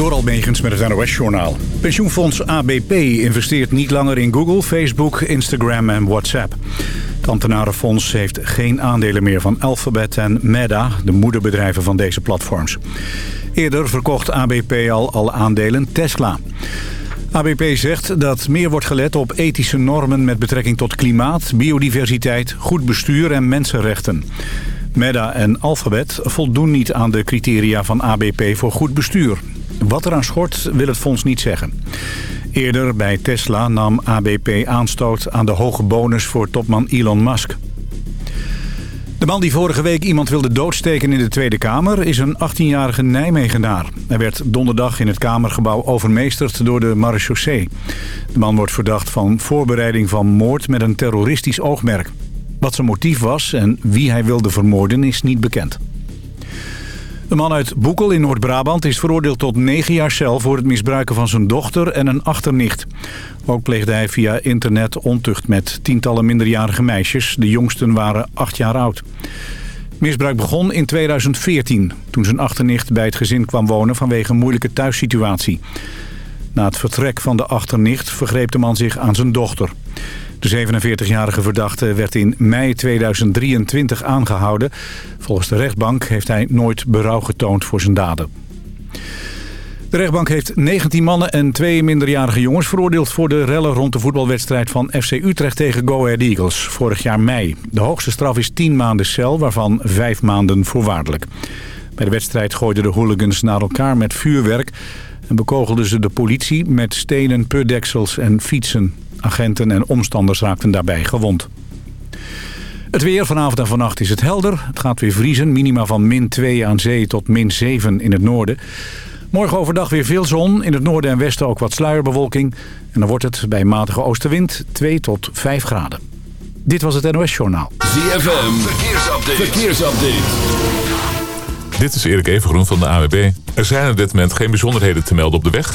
Door Almegens met het NOS-journaal. Pensioenfonds ABP investeert niet langer in Google, Facebook, Instagram en WhatsApp. Het ambtenarenfonds heeft geen aandelen meer van Alphabet en Meta... de moederbedrijven van deze platforms. Eerder verkocht ABP al alle aandelen Tesla. ABP zegt dat meer wordt gelet op ethische normen met betrekking tot klimaat, biodiversiteit, goed bestuur en mensenrechten. Meta en Alphabet voldoen niet aan de criteria van ABP voor goed bestuur. Wat er aan schort wil het fonds niet zeggen. Eerder bij Tesla nam ABP aanstoot aan de hoge bonus voor topman Elon Musk. De man die vorige week iemand wilde doodsteken in de Tweede Kamer... is een 18-jarige Nijmegenaar. Hij werd donderdag in het Kamergebouw overmeesterd door de marechaussee. De man wordt verdacht van voorbereiding van moord met een terroristisch oogmerk. Wat zijn motief was en wie hij wilde vermoorden is niet bekend. Een man uit Boekel in Noord-Brabant is veroordeeld tot negen jaar cel... voor het misbruiken van zijn dochter en een achternicht. Ook pleegde hij via internet ontucht met tientallen minderjarige meisjes. De jongsten waren acht jaar oud. Misbruik begon in 2014, toen zijn achternicht bij het gezin kwam wonen... vanwege een moeilijke thuissituatie. Na het vertrek van de achternicht vergreep de man zich aan zijn dochter. De 47-jarige verdachte werd in mei 2023 aangehouden. Volgens de rechtbank heeft hij nooit berouw getoond voor zijn daden. De rechtbank heeft 19 mannen en twee minderjarige jongens veroordeeld... voor de rellen rond de voetbalwedstrijd van FC Utrecht tegen Go Ahead Eagles... vorig jaar mei. De hoogste straf is 10 maanden cel, waarvan 5 maanden voorwaardelijk. Bij de wedstrijd gooiden de hooligans naar elkaar met vuurwerk... en bekogelden ze de politie met stenen, putdeksels en fietsen. Agenten en omstanders raakten daarbij gewond. Het weer vanavond en vannacht is het helder. Het gaat weer vriezen. Minima van min 2 aan zee tot min 7 in het noorden. Morgen overdag weer veel zon. In het noorden en westen ook wat sluierbewolking. En dan wordt het bij matige oostenwind 2 tot 5 graden. Dit was het NOS Journaal. ZFM, verkeersupdate. verkeersupdate. Dit is Erik Evengroen van de AWB. Er zijn op dit moment geen bijzonderheden te melden op de weg.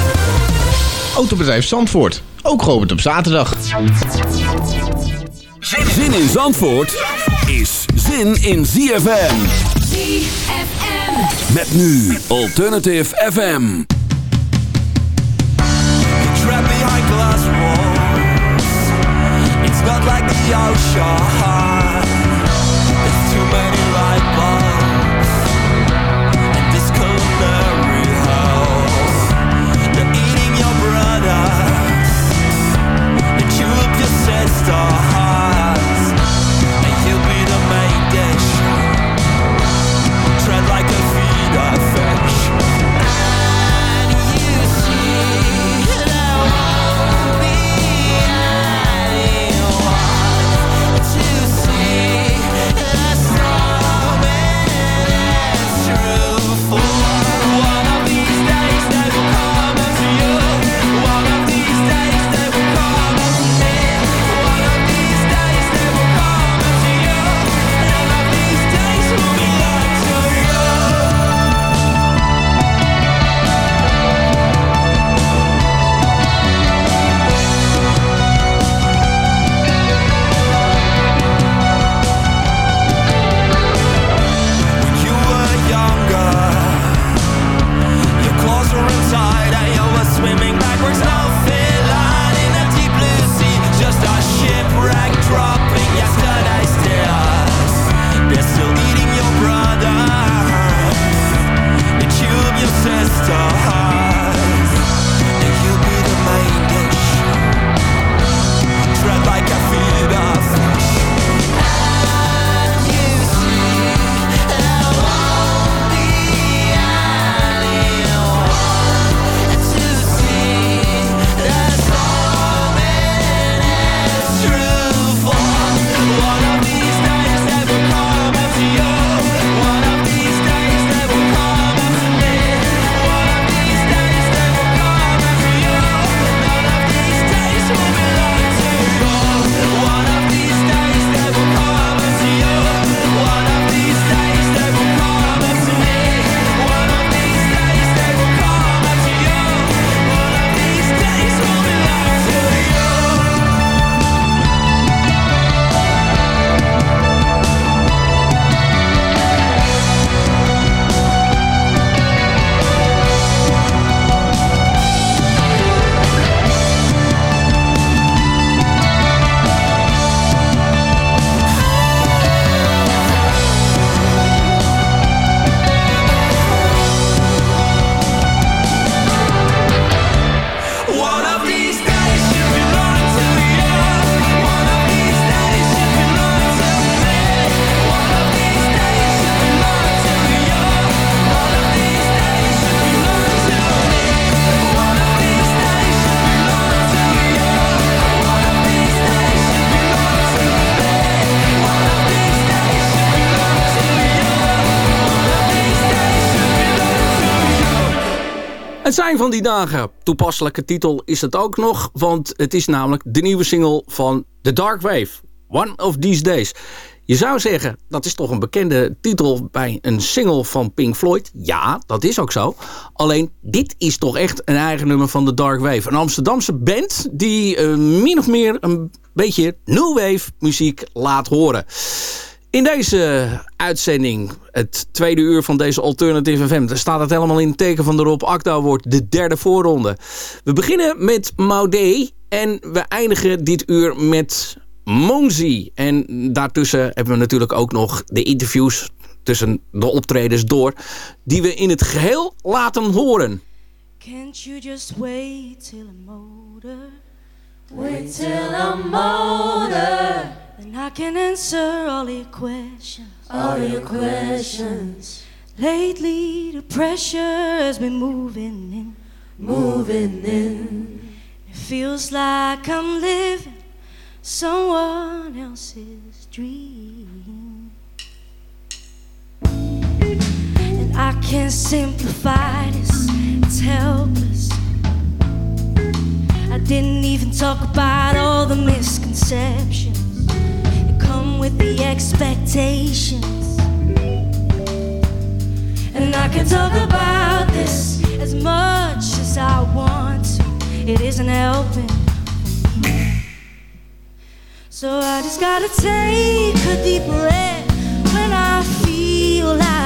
Autobedrijf Zandvoort. Ook geopend op zaterdag. Zin in Zandvoort is zin in ZFM. ZFM. Met nu Alternative FM. trapped behind glass walls. It's not like the ocean. Zijn van die dagen. Toepasselijke titel is het ook nog, want het is namelijk de nieuwe single van The Dark Wave. One of These Days. Je zou zeggen, dat is toch een bekende titel bij een single van Pink Floyd. Ja, dat is ook zo. Alleen, dit is toch echt een eigen nummer van The Dark Wave. Een Amsterdamse band die uh, min of meer een beetje new wave muziek laat horen. In deze uitzending, het tweede uur van deze Alternative FM... staat het helemaal in het teken van de Rob Akda wordt de derde voorronde. We beginnen met Maudé en we eindigen dit uur met Monzi. En daartussen hebben we natuurlijk ook nog de interviews tussen de optredens door... die we in het geheel laten horen. Can't you just wait till I'm older? Wait till I'm older. Then I can answer all your questions. All your questions. Lately, the pressure has been moving in. Moving in. It feels like I'm living someone else's dream. And I can't simplify this, it's helpless. I didn't even talk about all the misconceptions with the expectations. And I can talk about this as much as I want to, it isn't helping. So I just gotta take a deep breath when I feel like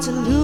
to lose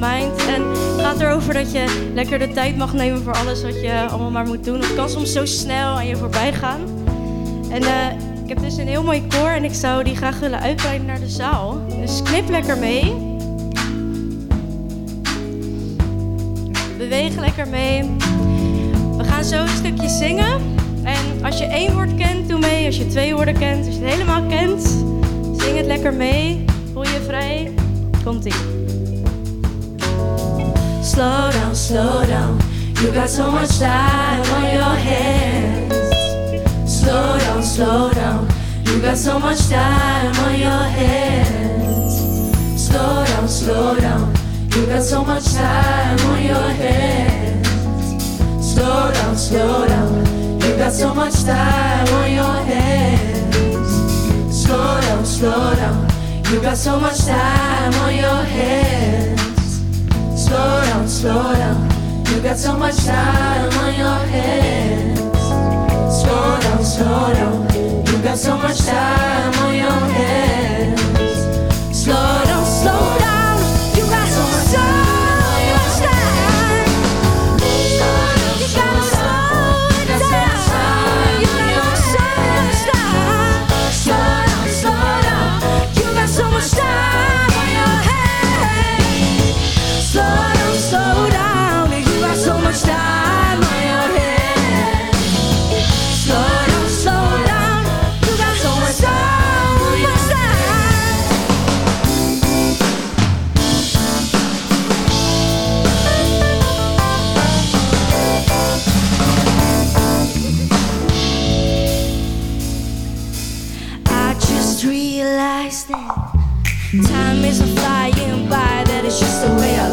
Mind. En het gaat erover dat je lekker de tijd mag nemen voor alles wat je allemaal maar moet doen. Het kan soms zo snel aan je voorbij gaan. En eh, ik heb dus een heel mooi koor en ik zou die graag willen uitbreiden naar de zaal. Dus knip lekker mee. Beweeg lekker mee. We gaan zo een stukje zingen. En als je één woord kent, doe mee. Als je twee woorden kent, als je het helemaal kent, zing het lekker mee. Voel je vrij. Komt-ie. Slow down, slow down. You got so much time on your hands. Slow down, slow down. You got so much time on your hands. Slow down, slow down. You got so much time on your hands. Slow down, slow down. You got so much time on your hands. Slow down, slow down. You got so much time on your hands. Slow down, slow down. You got so much time on your hands. Slow down, slow down. You got so much time on your hands. Slow down, slow down.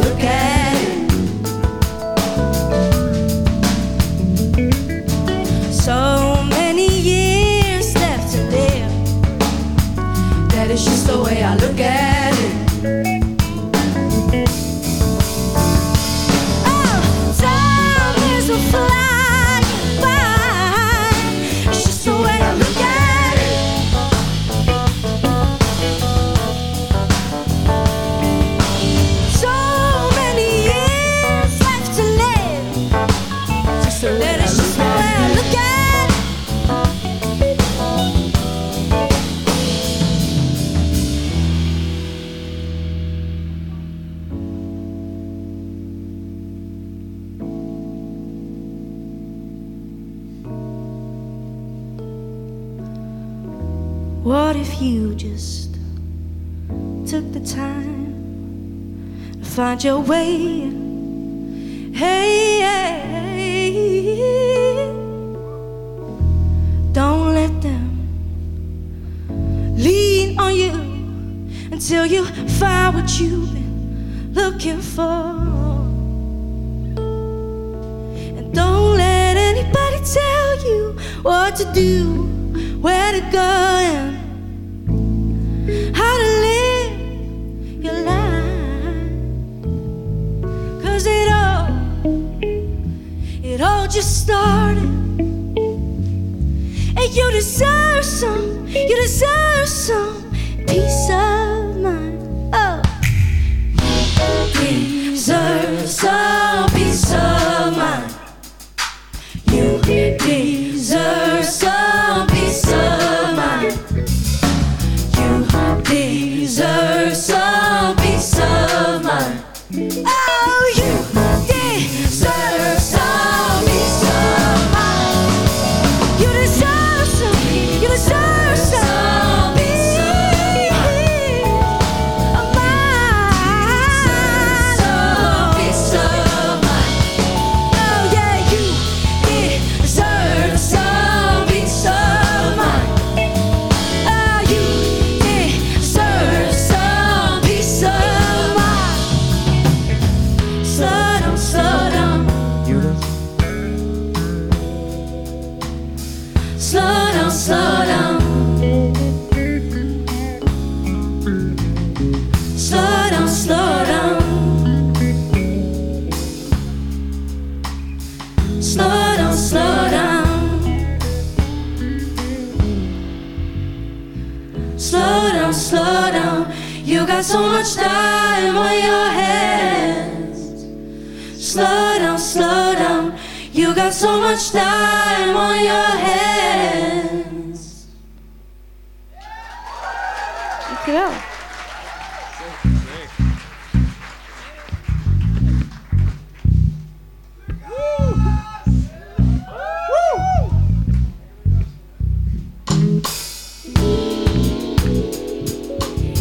Look at your way? Hey, hey, don't let them lean on you until you find what you've been looking for. And don't let anybody tell you what to do, where to go, time on your hands. Dankjewel.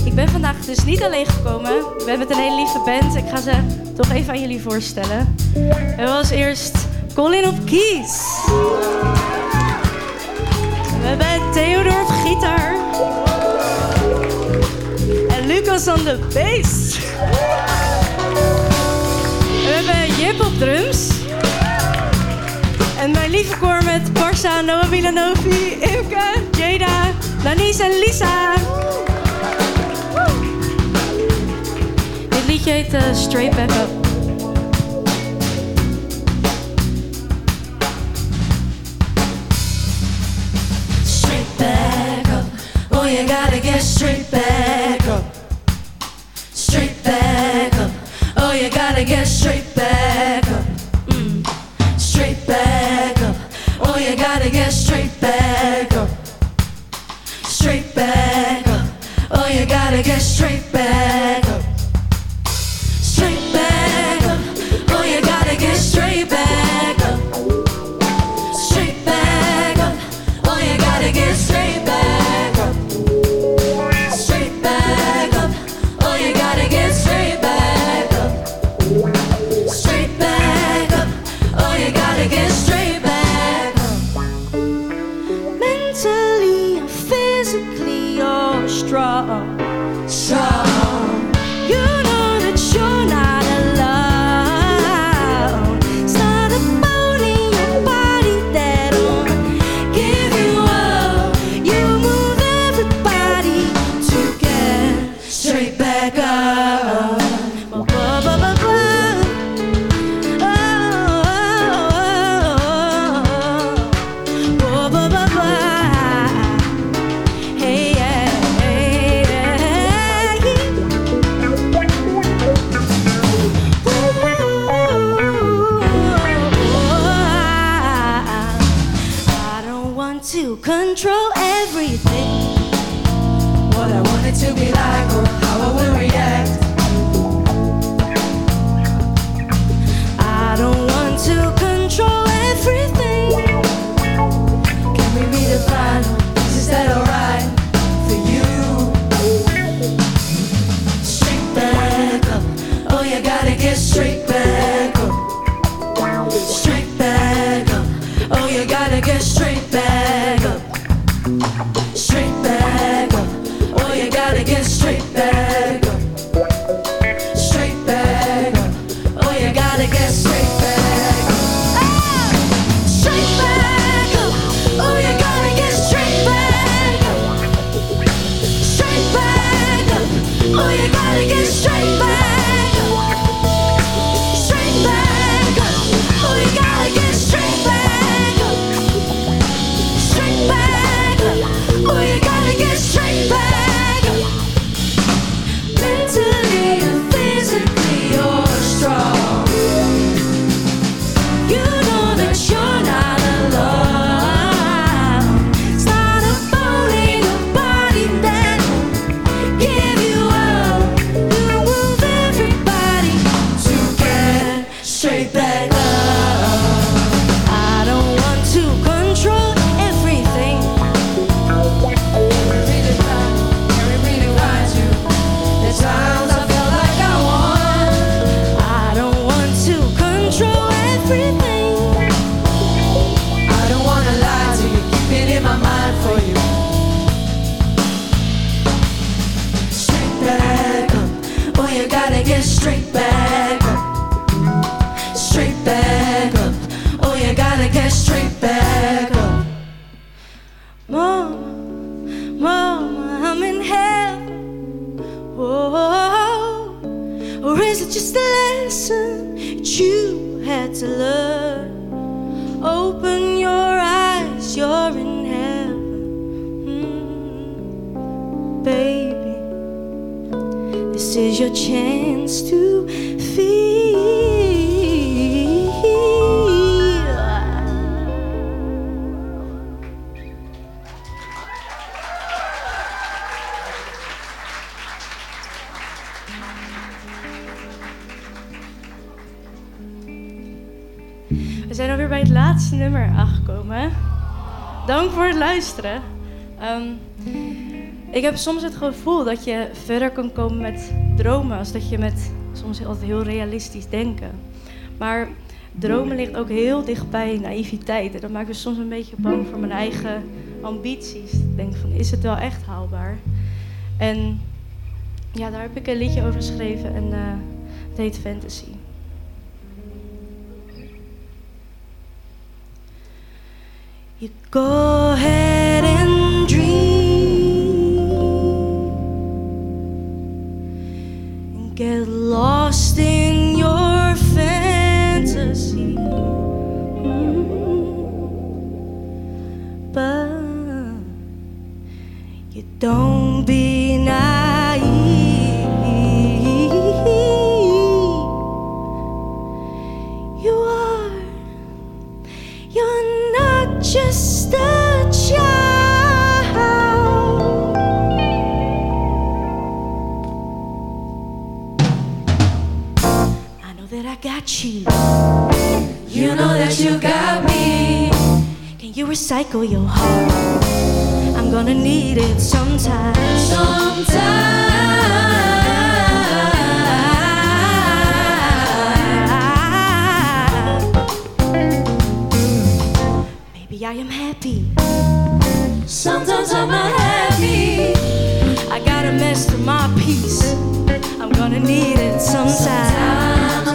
Ik ben vandaag dus niet alleen gekomen. We hebben een hele lieve band. Ik ga ze toch even aan jullie voorstellen. We hebben als eerst Colin op kies. We hebben Theodor op gitaar. En Lucas aan de bass. En we hebben Jip op drums. En mijn lieve koor met Parsa, Noah Milanovi, Imke, Jada, Lanis en Lisa. Dit liedje heet eh, Straight Back Up. gotta get straight back. everything. What I wanted to be like, or how I will react. Ehm, ik heb soms het gevoel dat je verder kan komen met dromen, als dat je met soms altijd heel realistisch denken. Maar dromen ligt ook heel dichtbij naïviteit. En dat maakt me soms een beetje bang voor mijn eigen ambities. Ik denk van, is het wel echt haalbaar? En ja, daar heb ik een liedje over geschreven en uh, het heet Fantasy. You go ahead. Get lost in your fantasy. Mm. But you don't be naive. Got you. Know that you got me. Can you recycle your heart? I'm gonna need it sometime. Sometime. Maybe I am happy. Sometimes I'm not happy. I gotta master my peace. I'm gonna need it sometime. I'm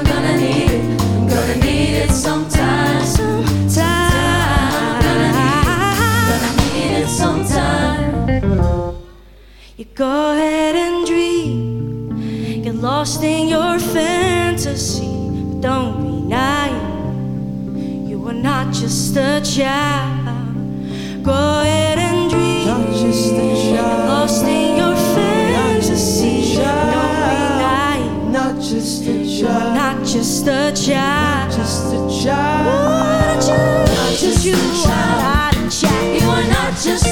lost in your fantasy. But don't be naive. You are not just a child. Go ahead and dream. Not just a child. Get lost in child. Not just a child. Just a child. Not just you are not a child. You are not just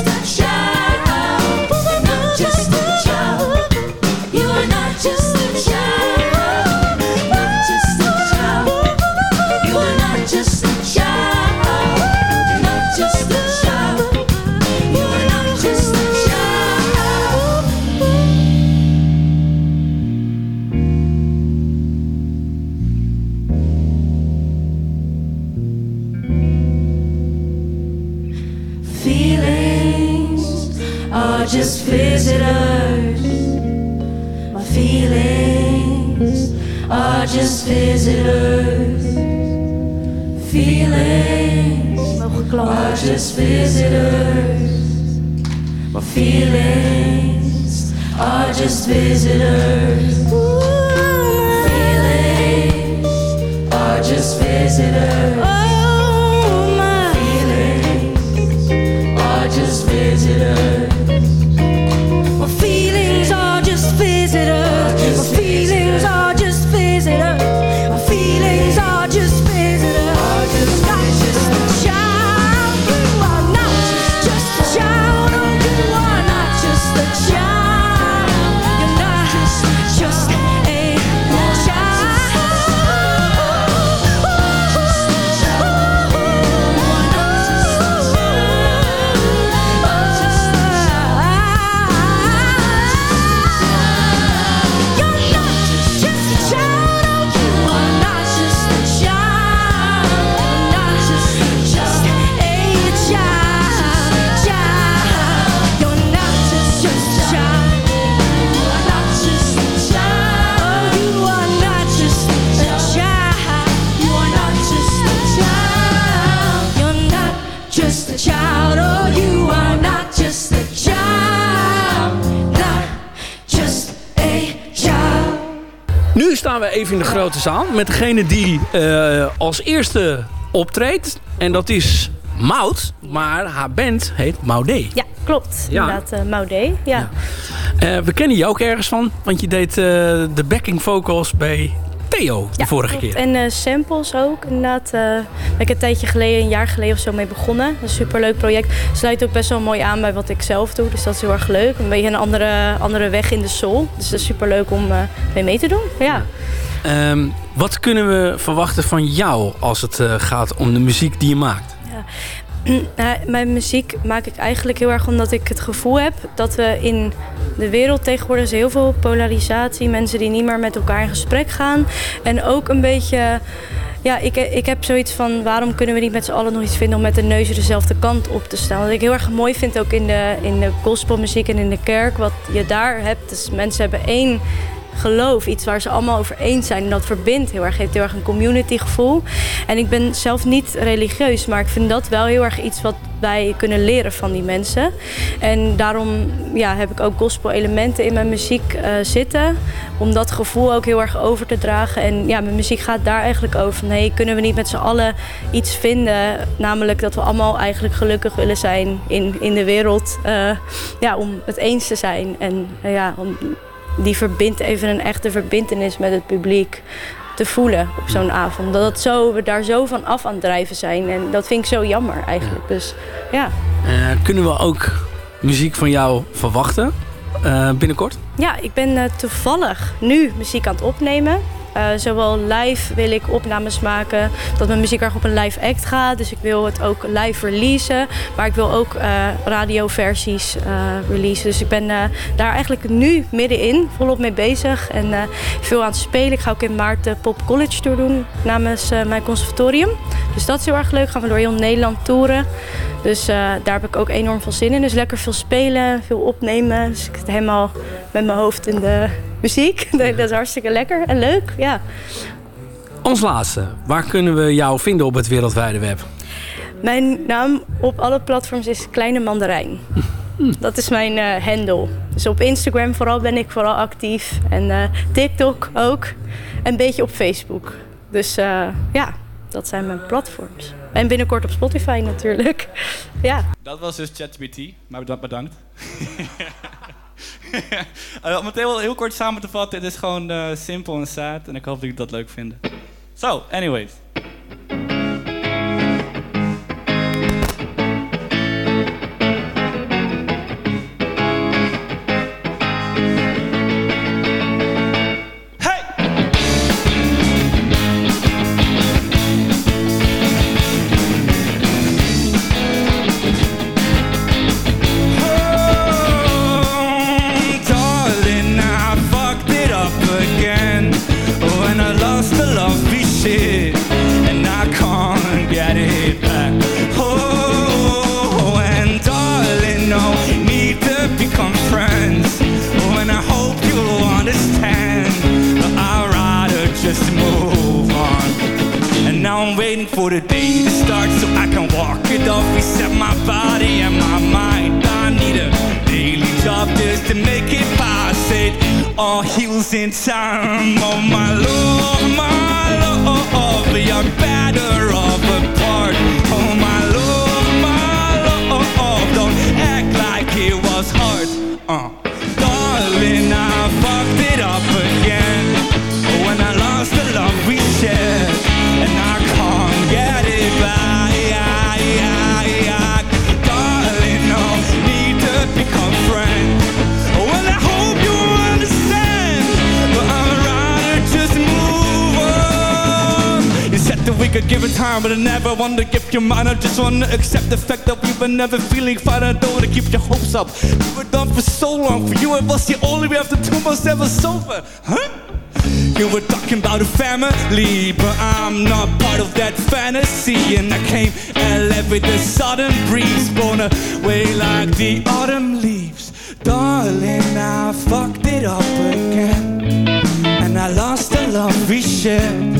just visitors. Feelings are just visitors. Feelings are just visitors. Feelings are just visitors. Oh, my feelings are just visitors. Staan we even in de grote zaal met degene die eh, als eerste optreedt. En dat is Mout, maar haar band heet Maudé. Ja, klopt. Ja. Inderdaad, uh, Maudé. Ja. Eh, we kennen je ook ergens van, want je deed de backing vocals bij Theo de Ja, vorige keer. En eh, samples ook, inderdaad. eh ben ik een tijdje geleden, een jaar geleden of zo mee begonnen. Een superleuk project. Sluit ook best wel mooi aan bij wat ik zelf doe. Dus dat is heel erg leuk. Een beetje een andere, andere weg in de soul. Dus dat is superleuk om eh, mee mee te doen. Ja. Ehm, wat kunnen we verwachten van jou als het gaat om de muziek die je maakt? mijn muziek maak ik eigenlijk heel erg omdat ik het gevoel heb dat we in de wereld tegenwoordig is heel veel polarisatie. Mensen die niet meer met elkaar in gesprek gaan. En ook een beetje. Ja, ik, ik heb zoiets van waarom kunnen we niet met z'n allen nog iets vinden om met de neus dezelfde kant op te staan. Wat ik heel erg mooi vind ook in de, in de gospelmuziek en in de kerk, wat je daar hebt. Dus mensen hebben één geloof, iets waar ze allemaal over eens zijn. En dat verbindt heel erg, geeft heel erg een community gevoel. En ik ben zelf niet religieus, maar ik vind dat wel heel erg iets wat wij kunnen leren van die mensen. En daarom ja, heb ik ook gospel elementen in mijn muziek eh, zitten. Om dat gevoel ook heel erg over te dragen. En ja, mijn muziek gaat daar eigenlijk over. Nee, kunnen we niet met z'n allen iets vinden? Namelijk dat we allemaal eigenlijk gelukkig willen zijn in, in de wereld. eh, ja, om het eens te zijn. En eh, ja, om die verbindt even een echte verbindenis met het publiek te voelen op zo'n avond. Dat het zo, we daar zo van af aan het drijven zijn. En dat vind ik zo jammer eigenlijk. Dus ja. Eh, kunnen we ook muziek van jou verwachten eh, binnenkort? Ja, ik ben eh, toevallig nu muziek aan het opnemen. Eh, zowel live wil ik opnames maken, dat mijn muziek erg op een live act gaat. Dus ik wil het ook live releasen. Maar ik wil ook eh, radioversies eh releasen. Dus ik ben daar eigenlijk nu middenin volop mee bezig. En veel aan het spelen. Ik ga ook in maart de Pop College Tour doen namens mijn conservatorium. Dus dat is heel erg leuk. Gaan we door heel Nederland toeren. Dus daar heb ik ook enorm veel zin in. Dus lekker veel spelen, veel opnemen. Dus ik zit helemaal met mijn hoofd in de muziek. dat is hartstikke lekker en leuk, ja. Als laatste, waar kunnen we jou vinden op het wereldwijde web? Mijn naam op alle platforms is Kleine Mandarijn. Dat is mijn eh, handle. Dus op Instagram vooral ben ik vooral actief. En eh, TikTok ook. En een beetje op Facebook. Dus eh, ja, dat zijn mijn platforms. En binnenkort op Spotify natuurlijk. ja. Dat was dus ChatGPT, maar bedankt. Eh, om het heel, kort samen te vatten, het is gewoon eh, simpel en sad en ik hoop dat jullie dat leuk vinden. So, anyways. Could give it time, but I never want to give you mine. I just want to accept the fact that we were never feeling fine. I don't want to keep your hopes up. We were done for so long. For you, it was the only way after two months ever sober. Huh? You were talking about a family, but I'm not part of that fantasy. And I came and left with a sudden breeze, blown away like the autumn leaves. Darling, I fucked it up again, and I lost the love we shared,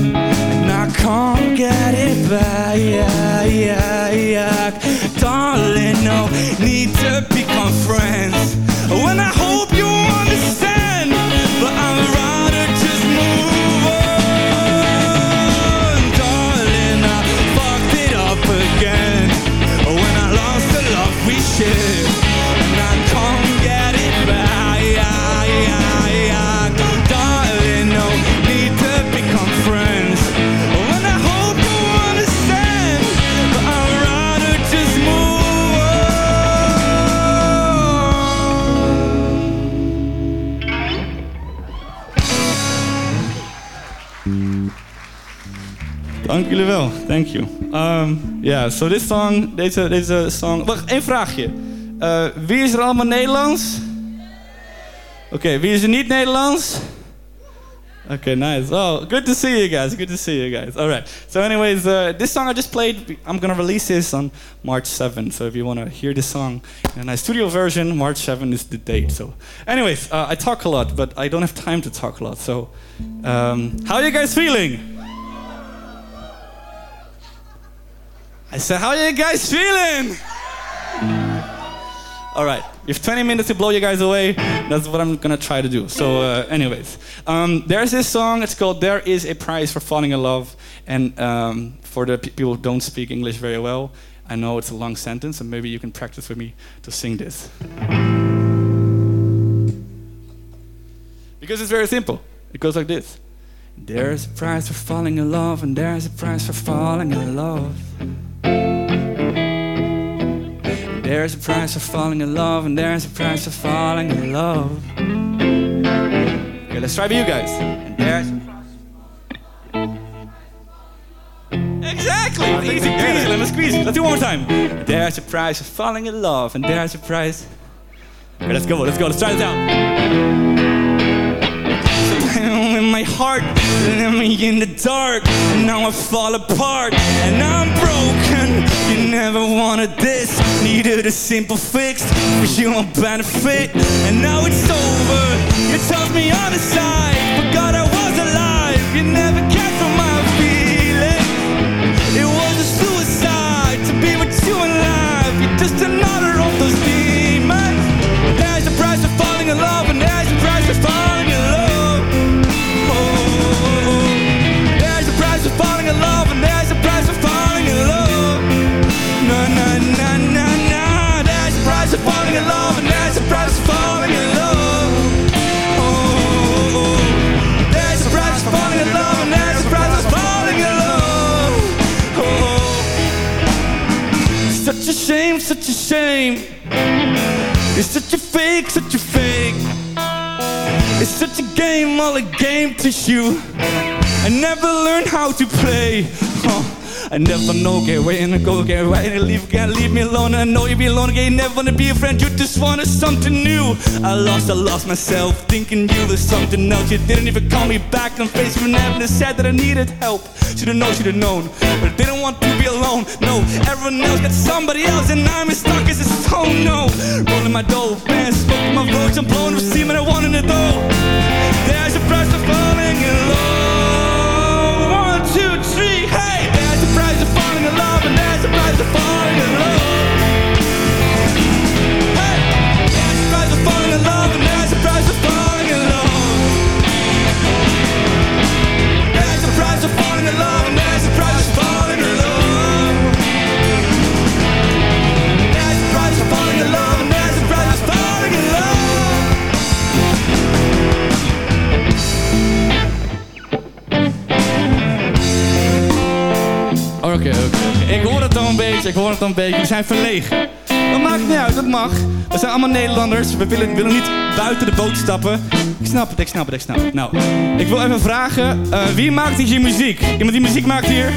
and I can't get it back. Yeah, yeah, yeah. Darling, no need to become friends. When I hope you understand, Dank jullie wel. Thank you. Um, yeah, so this song, deze, deze song... Wacht, één vraagje. Eh, wie is er allemaal Nederlands? Oké, wie is er niet Nederlands? Okay, nice. Oh, good to see you guys. Good to see you guys. All right. So, anyways, uh, this song I just played, I'm gonna release this on March 7th. So, if you wanna hear this song in a nice studio version, March 7th is the date. So, anyways, uh, I talk a lot, but I don't have time to talk a lot. So, um, how are you guys feeling? I said, how are you guys feeling? All right, you have 20 minutes to blow you guys away. That's what I'm gonna try to do. So, uh, anyways, um, there's this song. It's called "There Is a Price for Falling in Love," and um, for the pe- people who don't speak English very well, I know it's a long sentence, and maybe you can practice with me to sing this. Because it's very simple. It goes like this. There's a price for falling in love, and there's a price for falling in love. There's a price for falling in love, and there's a price for falling in love. Okay, let's try with you guys. And there's Exactly! Easy peasy, let me squeeze it. Let's do it one more time. There's a price for falling in love, and there's a price. Okay, let's go, let's go, let's try this out. in my heart, let me in the dark. Now I fall apart, and I'm broken. Never wanted this, needed a simple fix for your benefit. And now it's over. You tossed me on the side, forgot I was alive. You never cared shame. It's such a fake, such a fake. It's such a game, all a game to you. I never learned how to play. Oh, I never know, get away and go, get away and leave, can't leave me alone. I know you'll be alone again, never wanna be a friend, you just wanted something new. I lost, I lost myself, thinking you was something else. You didn't even call me back on Facebook, never said that I needed help. Should've known, should've known, but I didn't want to be alone. No, everyone else got somebody else, and I'm as stuck as a stone. No, rolling my dough, man, smoking my roach, I'm blowing the semen I wanted to know. There's a price of falling in love. Ik hoor het al een beetje, ik hoor het al een beetje. We zijn verlegen. Dat maakt niet uit, dat mag. We zijn allemaal Nederlanders. We willen, willen niet buiten de boot stappen. Ik snap het, ik snap het, ik snap het. Nou, ik wil even vragen. eh, wie maakt hier muziek? Iemand die muziek maakt hier?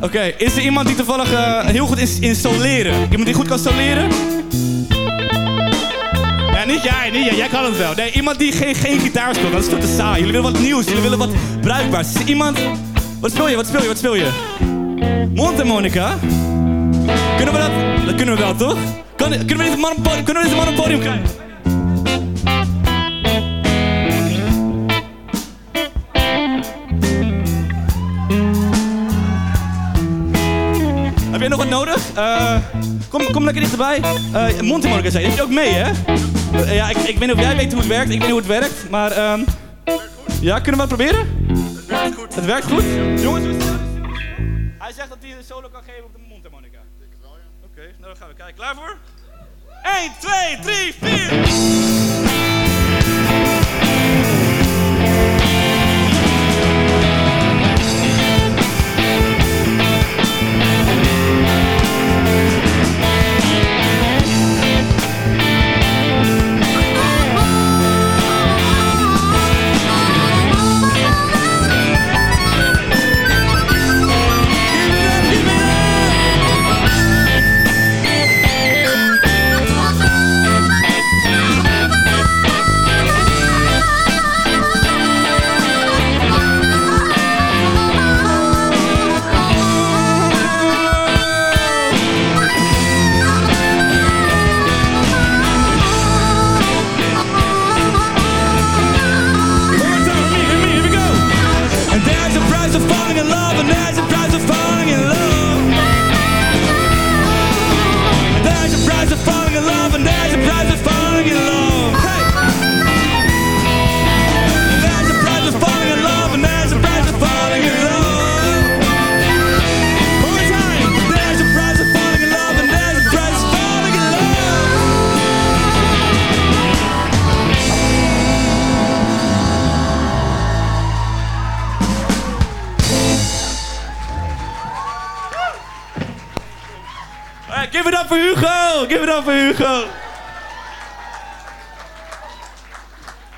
Oké, is er iemand die toevallig eh, heel goed is in soleren? Iemand die goed kan soleren? Ja, niet jij, niet jij. Jij kan het wel. Nee, iemand die geen, geen gitaar speelt. Dat is toch te saai. Jullie willen wat nieuws. Jullie willen wat bruikbaars. Is er iemand... Wat speel je? Wat speel je? Wat speel je? Mondharmonica? Kunnen we dat? Dat kunnen we wel, toch? Kan, kunnen we deze man op kunnen we podium krijgen? Heb jij nog wat nodig? Eh, kom, kom lekker dichterbij. Uh, Mondharmonica zei je. Heb je ook mee, hè? Eh, ja, ik, ik weet niet of jij weet hoe het werkt. Ik weet niet hoe het werkt. Maar, ehm ja, kunnen we het proberen? Het werkt goed. Jongens, hoe is het? Hij zegt dat hij een solo kan geven op de mondharmonica. Ik wel, ja. Oké, nou dan gaan we kijken. Klaar voor? 1, 2, 3, 4.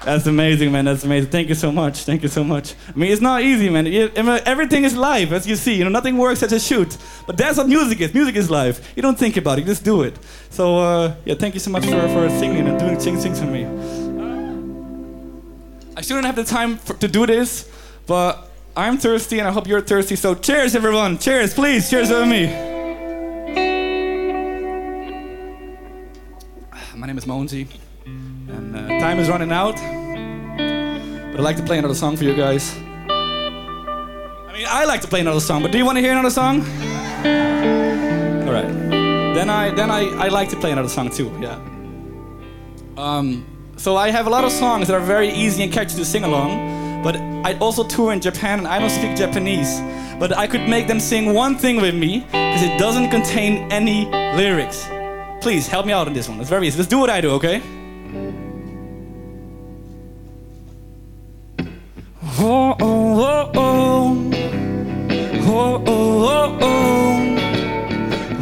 That's amazing, man. That's amazing. Thank you so much. Thank you so much. I mean, it's not easy, man. Everything is live, as you see. You know, nothing works as a shoot. But that's what music is. Music is live. You don't think about it. You just do it. So, uh, yeah, thank you so much for, for singing and doing sing things for me. I shouldn't have the time for, to do this, but I'm thirsty and I hope you're thirsty. So, cheers, everyone. Cheers, please. Cheers with me. My name is Monty, and uh, time is running out. But I'd like to play another song for you guys. I mean, I like to play another song, but do you want to hear another song? All right. Then I then I, I like to play another song too. Yeah. Um, so I have a lot of songs that are very easy and catchy to sing along, but I also tour in Japan and I don't speak Japanese. But I could make them sing one thing with me because it doesn't contain any lyrics. Please help me out on this one. It's very easy. Let's do what I do, okay? Oh, oh, oh, oh. Oh, oh, oh, oh.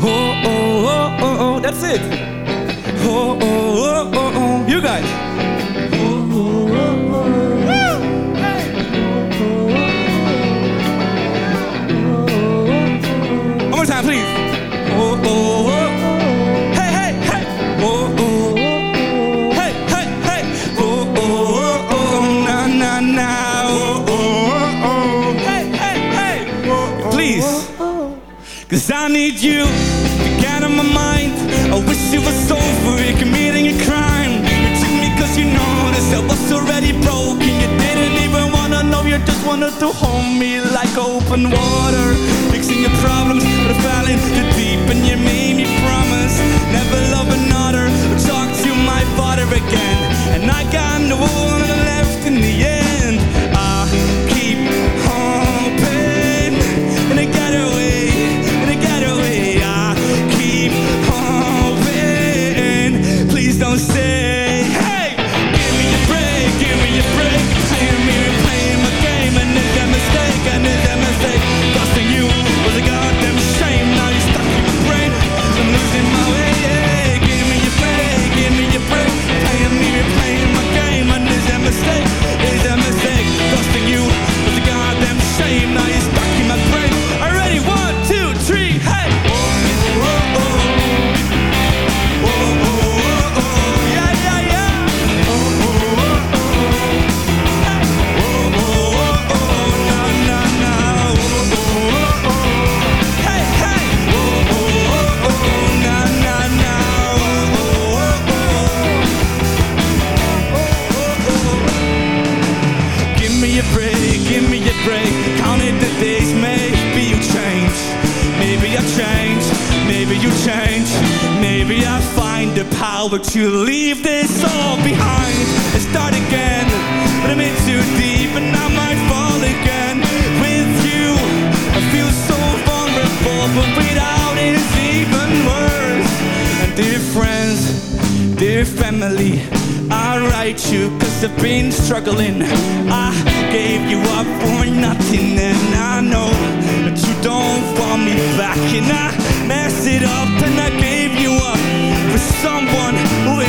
Oh, oh, oh, oh, oh. That's it. Oh, oh, oh, oh, oh. You guys. You to get on my mind. I wish it was over, you're committing a crime. You took me cause you noticed I was already broken. You didn't even wanna know, you just wanted to hold me like open water. Fixing your problems, but I fell in too deep and you made me promise. Never love another or talk to my father again. And I got no one the power to leave this all behind and start again. But I'm in too deep and I might fall again. With you, I feel so vulnerable, but without it's even worse. And dear friends, Dear family, I write you cause I've been struggling I gave you up for nothing and I know that you don't want me back And I messed it up and I gave you up someone who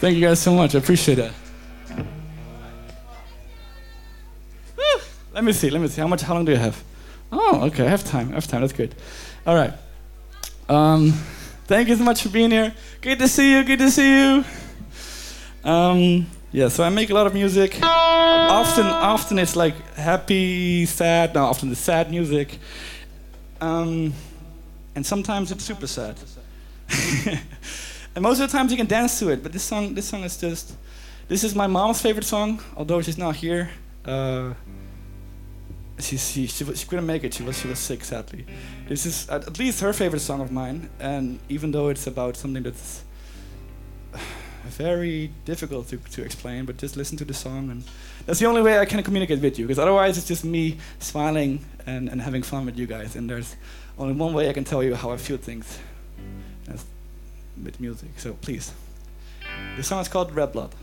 thank you guys so much. I appreciate that. Let me see. Let me see. How much? How long do you have? Oh, okay. I have time. I have time. That's good. All right. Um, thank you so much for being here. Good to see you. Good to see you. Um, yeah, so I make a lot of music. Often, often it's like happy, sad. No, often it's sad music. Um, and sometimes it's super sad. and most of the times you can dance to it. But this song, this song is just. This is my mom's favorite song, although she's not here. Uh, she, she, she, she couldn't make it. She was she was sick, sadly. This is at least her favorite song of mine, and even though it's about something that's very difficult to, to explain, but just listen to the song, and that's the only way I can communicate with you. Because otherwise, it's just me smiling and, and having fun with you guys. And there's only one way I can tell you how I feel things. With music. So please, the song is called Red Blood.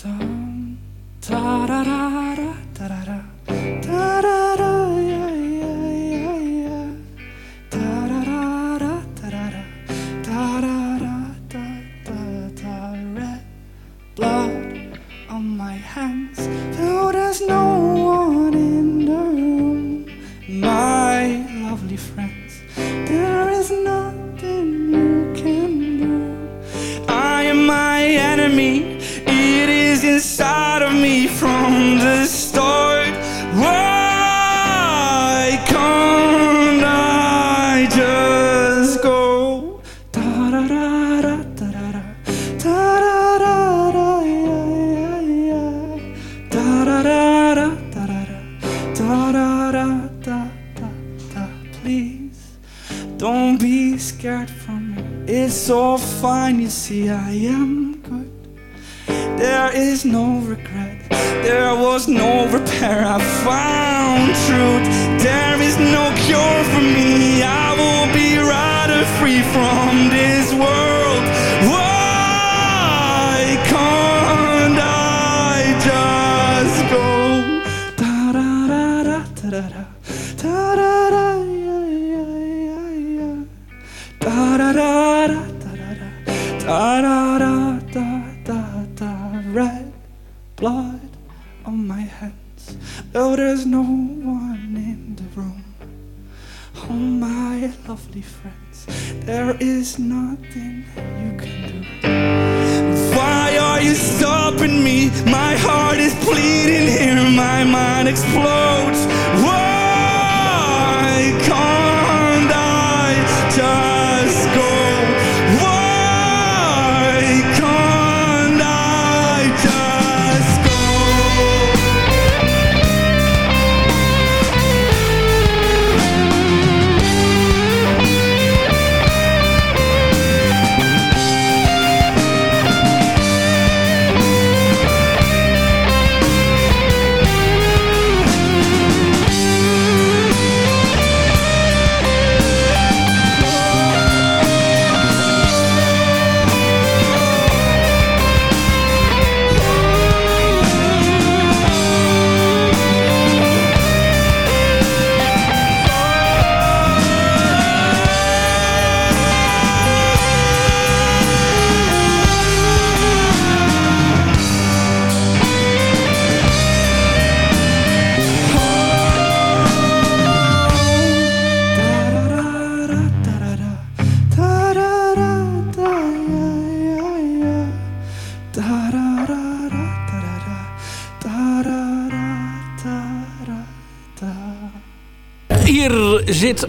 Dum, da-da-da,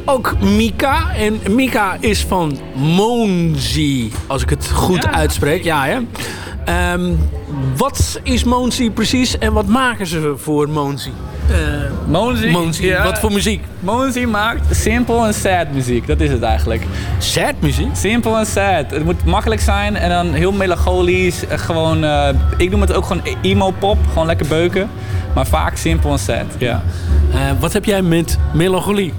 ook Mika. En Mika is van Monzi, als ik het goed uitspreek. Ja, hè? Ehm, wat is Monzi precies en wat maken ze voor Monzi? Monzi? Monzi, ja. wat voor muziek? Monzi maakt simpel en sad muziek. Dat is het eigenlijk. Sad muziek? Simpel en sad. Het moet makkelijk zijn en dan heel melancholisch. eh, Gewoon, eh, ik noem het ook gewoon emo pop. Gewoon lekker beuken. Maar vaak simpel en sad, ja. Eh, wat heb jij met melancholie?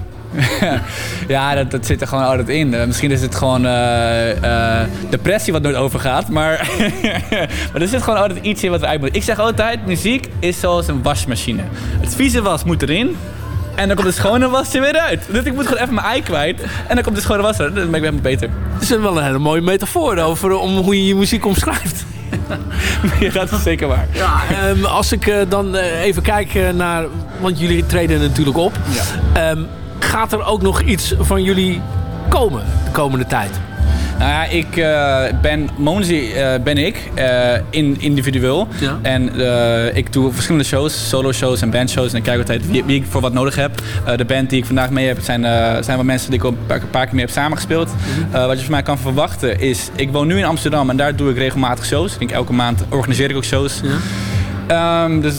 Ja, dat, dat zit er gewoon altijd in. Eh, misschien is het gewoon eh, eh, depressie wat nooit overgaat. Maar, maar er zit gewoon altijd iets in wat eruit moet. Ik zeg altijd, muziek is zoals een wasmachine. Het vieze was moet erin. En dan komt de schone was er weer uit. Dus ik moet gewoon even mijn ei kwijt. En dan komt de schone was eruit. Dan ben ik weer beter. Dat is wel een hele mooie metafoor over om hoe je je muziek omschrijft. ja, dat is zeker waar. Ja, ehm, als ik dan even kijk naar... Want jullie treden natuurlijk op. Ehm, gaat er ook nog iets van jullie komen de komende tijd? Nou ja, ik eh, ben, Monzi eh, ben ik, eh, in, individueel. Ja. En ik doe verschillende shows, solo shows en bandshows. En ik kijk altijd wie, wie ik voor wat nodig heb. De band die ik vandaag mee heb, zijn, zijn wel mensen die ik al een paar, keer mee heb samengespeeld. Eh, wat je van mij kan verwachten is, ik woon nu in Amsterdam en daar doe ik regelmatig shows. Ik denk elke maand organiseer ik ook shows. Ehm, dus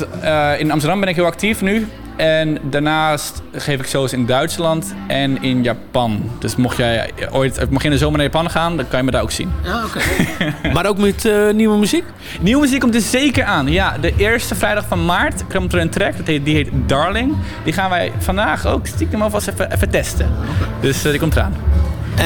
in Amsterdam ben ik heel actief nu. En daarnaast geef ik shows in Duitsland en in Japan. Dus mocht jij ooit mocht je in de zomer naar Japan gaan, dan kan je me daar ook zien. Ja, oké. maar ook met eh, nieuwe muziek? Nieuwe muziek komt er zeker aan. Ja, de eerste vrijdag van maart komt er een track. Dat heet, die heet Darling. Die gaan wij vandaag ook stiekem alvast even, even testen. Dus eh, die komt eraan. Eh,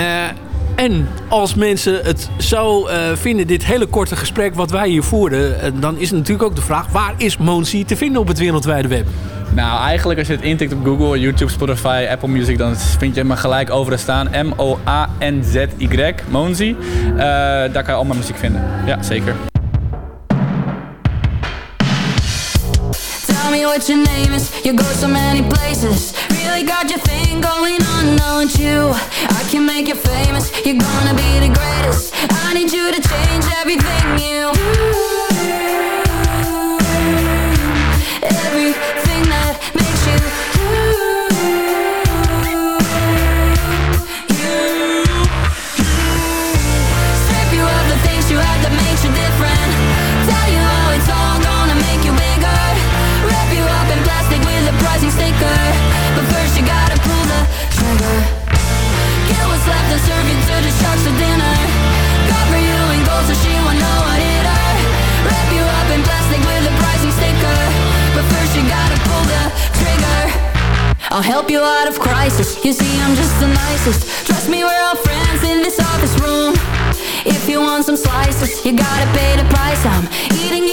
en als mensen het zo eh, vinden, dit hele korte gesprek wat wij hier voerden... eh, dan is natuurlijk ook de vraag, waar is Monsi te vinden op het wereldwijde web? Nou, eigenlijk als je het intikt op Google, YouTube, Spotify, Apple Music, dan vind je me gelijk overal staan. M-O-A-N-Z-Y, Monzi. Eh, daar kan je al mijn muziek vinden. Ja, zeker. Me what your name is. You go so many places. Really got your thing going on, don't you? I can make you famous. You're gonna be the greatest. I need you to change everything you. Everything you out of crisis. You see, I'm just the nicest. Trust me, we're all friends in this office room. If you want some slices, you gotta pay the price. I'm eating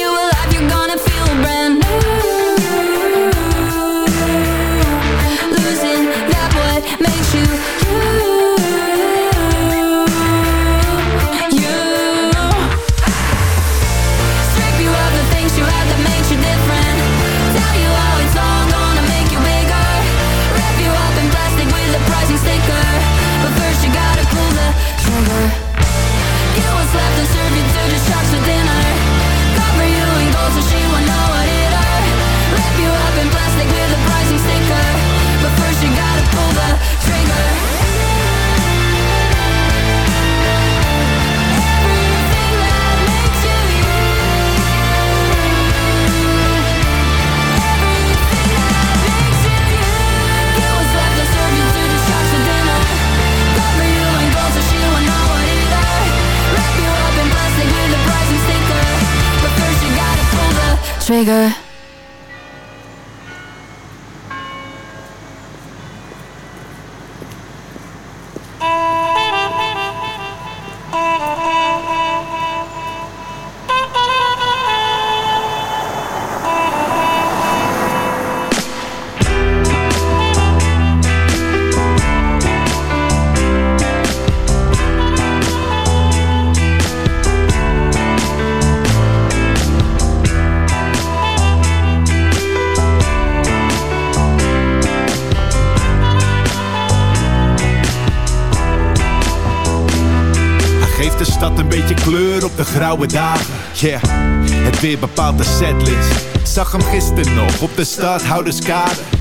grauwe dagen. Yeah, het weer bepaalt de setlist. Zag hem gisteren nog op de stadhouderskade.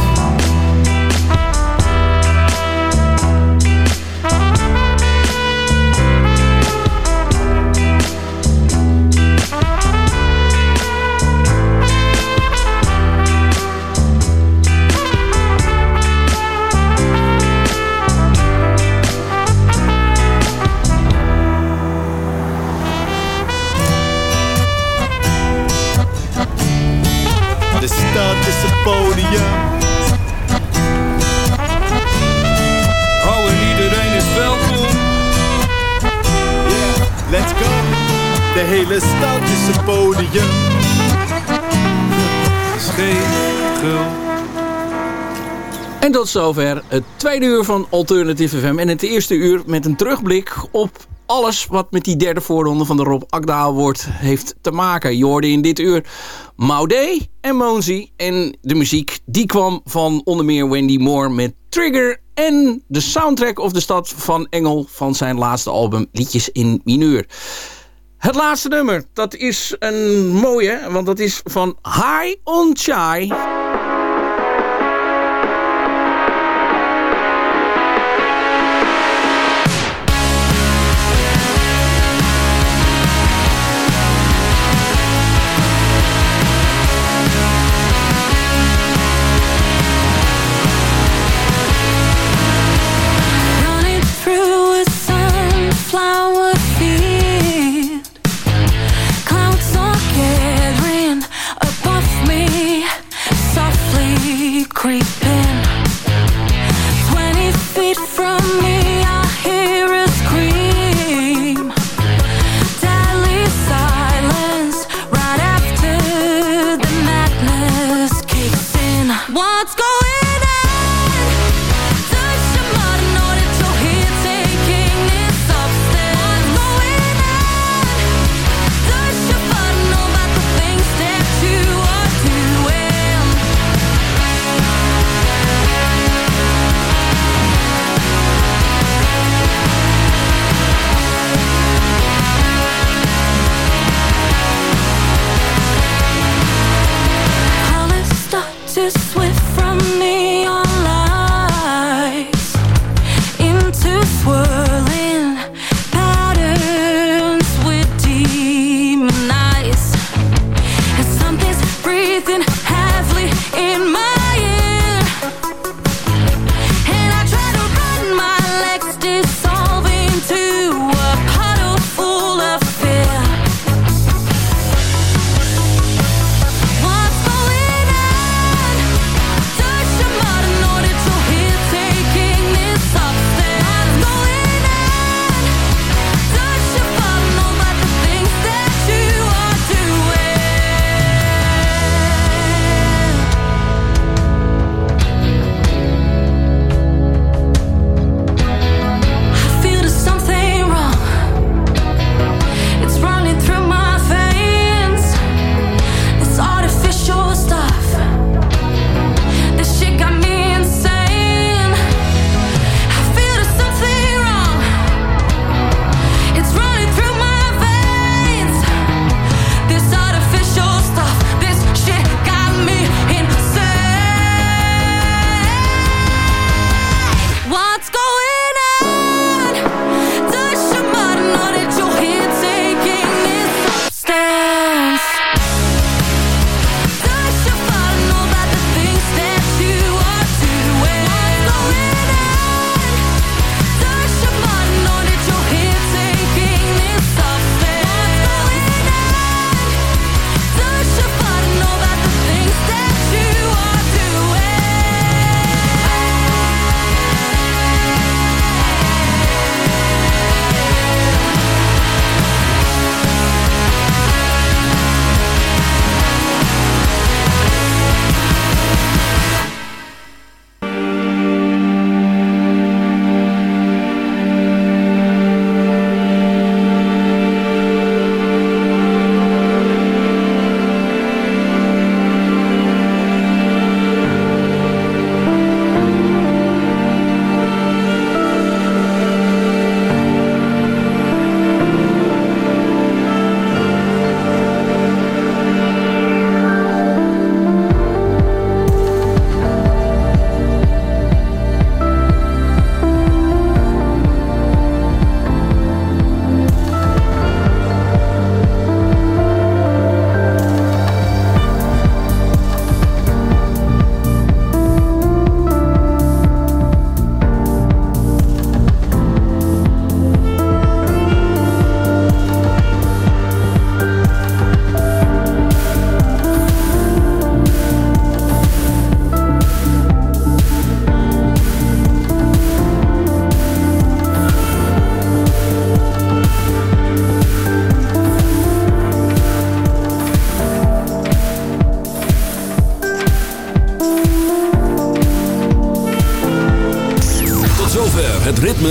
en iedereen is welkom. Let's go. De hele stad is een podium. Gul. En tot zover het tweede uur van Alternative FM. En het eerste uur met een terugblik op alles wat met die derde voorronde van de Rob Akda Award heeft te maken. Je hoorde in dit uur Maudé en Monzi. En de muziek die kwam van onder meer Wendy Moore met Trigger. En de soundtrack of de stad van Engel van zijn laatste album Liedjes in Mineur. Het laatste nummer, dat is een mooie, want dat is van High on Chai.